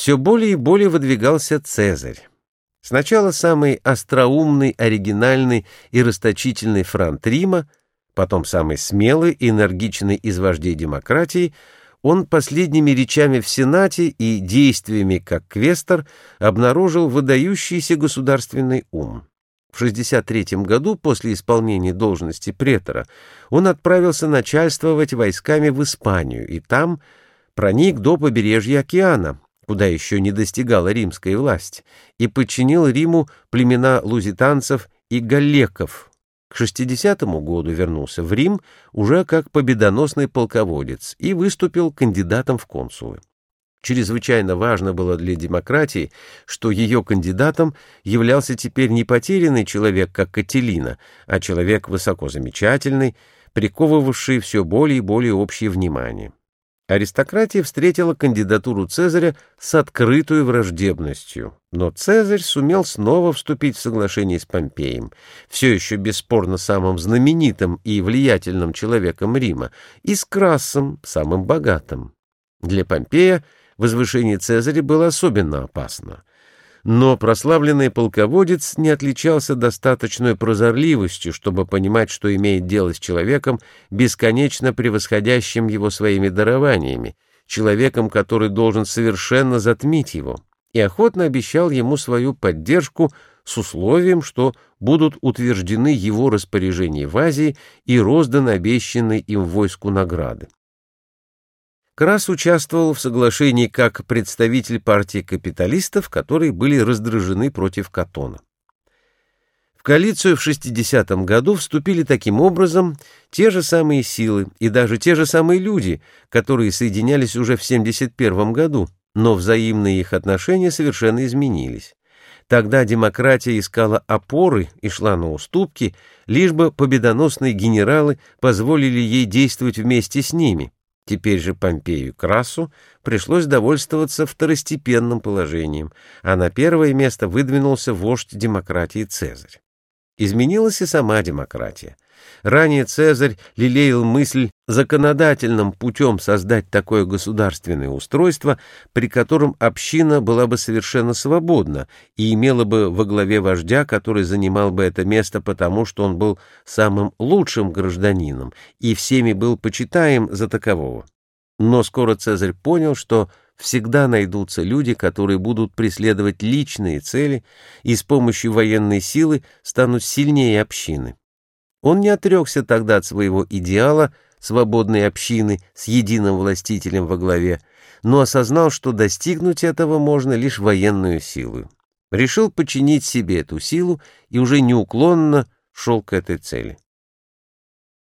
все более и более выдвигался Цезарь. Сначала самый остроумный, оригинальный и расточительный франт Рима, потом самый смелый и энергичный из вождей демократии, он последними речами в Сенате и действиями как квестор обнаружил выдающийся государственный ум. В 63 году, после исполнения должности претора, он отправился начальствовать войсками в Испанию и там проник до побережья океана, куда еще не достигала римская власть, и подчинил Риму племена лузитанцев и галлеков. К 60 году вернулся в Рим уже как победоносный полководец и выступил кандидатом в консулы. Чрезвычайно важно было для демократии, что ее кандидатом являлся теперь не потерянный человек, как Кателина, а человек высоко замечательный, приковывавший все более и более общее внимание. Аристократия встретила кандидатуру Цезаря с открытой враждебностью, но Цезарь сумел снова вступить в соглашение с Помпеем, все еще бесспорно самым знаменитым и влиятельным человеком Рима, и с Красом, самым богатым. Для Помпея возвышение Цезаря было особенно опасно но прославленный полководец не отличался достаточной прозорливостью, чтобы понимать, что имеет дело с человеком, бесконечно превосходящим его своими дарованиями, человеком, который должен совершенно затмить его, и охотно обещал ему свою поддержку с условием, что будут утверждены его распоряжения в Азии и розданы обещанные им войску награды. Крас участвовал в соглашении как представитель партии капиталистов, которые были раздражены против Катона. В коалицию в 60-м году вступили таким образом те же самые силы и даже те же самые люди, которые соединялись уже в 71 году, но взаимные их отношения совершенно изменились. Тогда демократия искала опоры и шла на уступки, лишь бы победоносные генералы позволили ей действовать вместе с ними. Теперь же Помпею Красу пришлось довольствоваться второстепенным положением, а на первое место выдвинулся вождь демократии Цезарь. Изменилась и сама демократия. Ранее Цезарь лелеял мысль законодательным путем создать такое государственное устройство, при котором община была бы совершенно свободна и имела бы во главе вождя, который занимал бы это место потому, что он был самым лучшим гражданином и всеми был почитаем за такового. Но скоро Цезарь понял, что всегда найдутся люди, которые будут преследовать личные цели и с помощью военной силы станут сильнее общины. Он не отрекся тогда от своего идеала свободной общины с единым властителем во главе, но осознал, что достигнуть этого можно лишь военную силу. Решил подчинить себе эту силу и уже неуклонно шел к этой цели.